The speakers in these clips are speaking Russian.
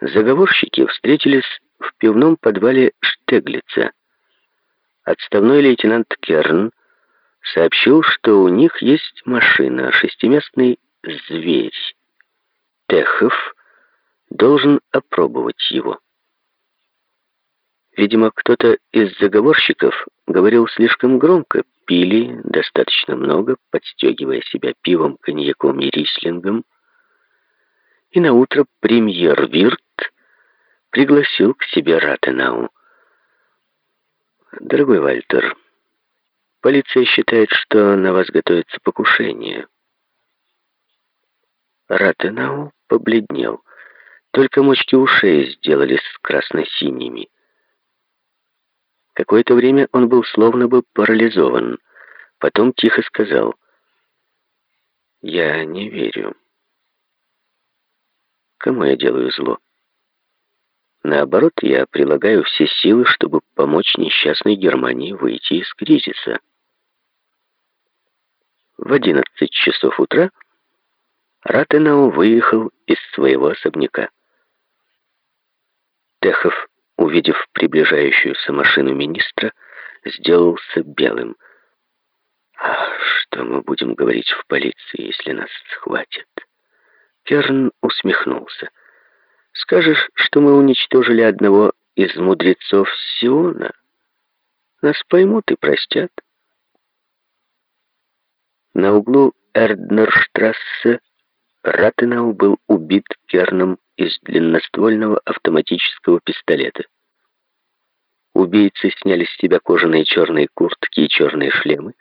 Заговорщики встретились в пивном подвале Штеглица. Отставной лейтенант Керн сообщил, что у них есть машина, шестиместный «Зверь». Техов должен опробовать его. Видимо, кто-то из заговорщиков говорил слишком громко, пили достаточно много, подстегивая себя пивом, коньяком и рислингом. И на утро премьер Вирт пригласил к себе Ратенау. «Дорогой Вальтер, полиция считает, что на вас готовится покушение». Ратенау побледнел. Только мочки ушей сделались красно-синими. Какое-то время он был словно бы парализован. Потом тихо сказал, «Я не верю. Кому я делаю зло? Наоборот, я прилагаю все силы, чтобы помочь несчастной Германии выйти из кризиса». В одиннадцать часов утра Ратенау выехал из своего особняка. Техов увидев приближающуюся машину министра, сделался белым. «А что мы будем говорить в полиции, если нас схватят?» Керн усмехнулся. «Скажешь, что мы уничтожили одного из мудрецов Сиона? Нас поймут и простят». На углу Эрднерштрассе Ратенау был убит Керном из длинноствольного автоматического пистолета. Убийцы сняли с себя кожаные черные куртки и черные шлемы,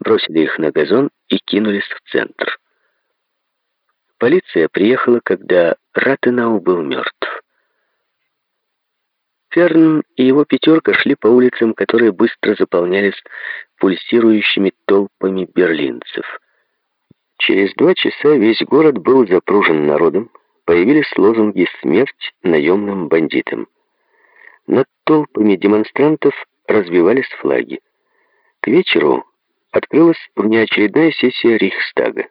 бросили их на газон и кинулись в центр. Полиция приехала, когда Ратенау был мертв. Ферн и его пятерка шли по улицам, которые быстро заполнялись пульсирующими толпами берлинцев. Через два часа весь город был запружен народом, появились лозунги «Смерть наемным бандитам». Над толпами демонстрантов развивались флаги. К вечеру открылась внеочередная сессия Рейхстага.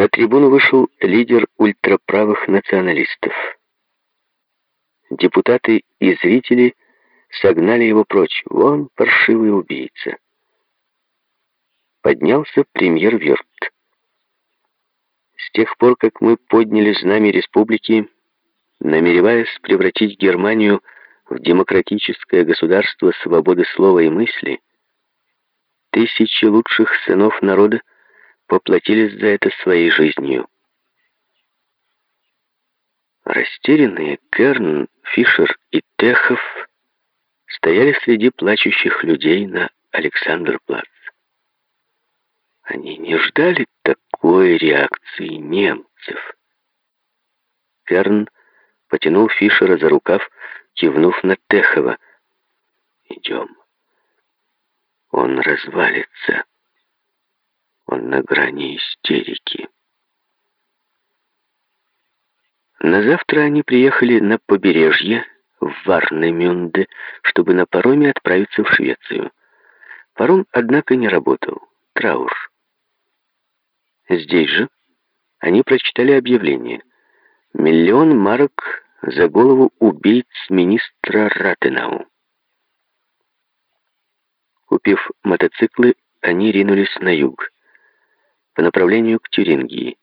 На трибуну вышел лидер ультраправых националистов. Депутаты и зрители согнали его прочь. Вон паршивый убийца. Поднялся премьер Вёрт. С тех пор, как мы подняли знамя республики, намереваясь превратить Германию в демократическое государство свободы слова и мысли, тысячи лучших сынов народа поплатились за это своей жизнью. Растерянные Керн, Фишер и Техов стояли среди плачущих людей на Александр-Плац. Они не ждали такой реакции немцев. Керн потянул Фишера за рукав, кивнув на Техова. «Идем. Он развалится. На грани истерики». На завтра они приехали на побережье, в Варнемюнде, чтобы на пароме отправиться в Швецию. Паром, однако, не работал. Траур. Здесь же они прочитали объявление. Миллион марок за голову убийц министра Ратенау. Купив мотоциклы, они ринулись на юг, по направлению к Тюрингии.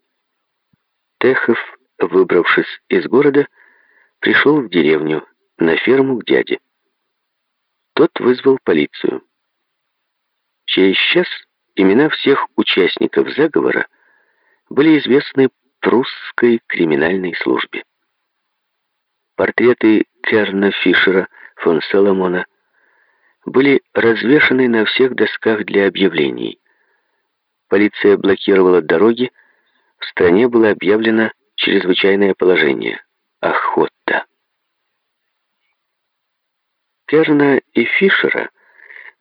Техов, выбравшись из города, пришел в деревню, на ферму к дяде. Тот вызвал полицию. Через час имена всех участников заговора были известны прусской криминальной службе. Портреты Керна Фишера, фон Соломона были развешаны на всех досках для объявлений. Полиция блокировала дороги, в стране было объявлено чрезвычайное положение – охота. Керна и Фишера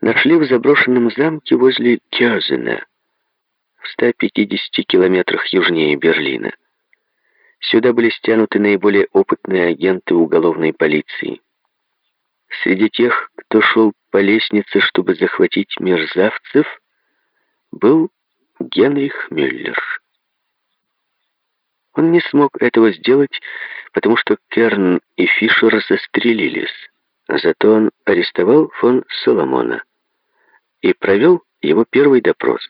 нашли в заброшенном замке возле Кёзена – в 150 километрах южнее Берлина. Сюда были стянуты наиболее опытные агенты уголовной полиции. Среди тех, кто шел по лестнице, чтобы захватить мерзавцев, был Генрих Мюллер. Он не смог этого сделать, потому что Керн и Фишер застрелились. Зато он арестовал фон Соломона и провел его первый допрос.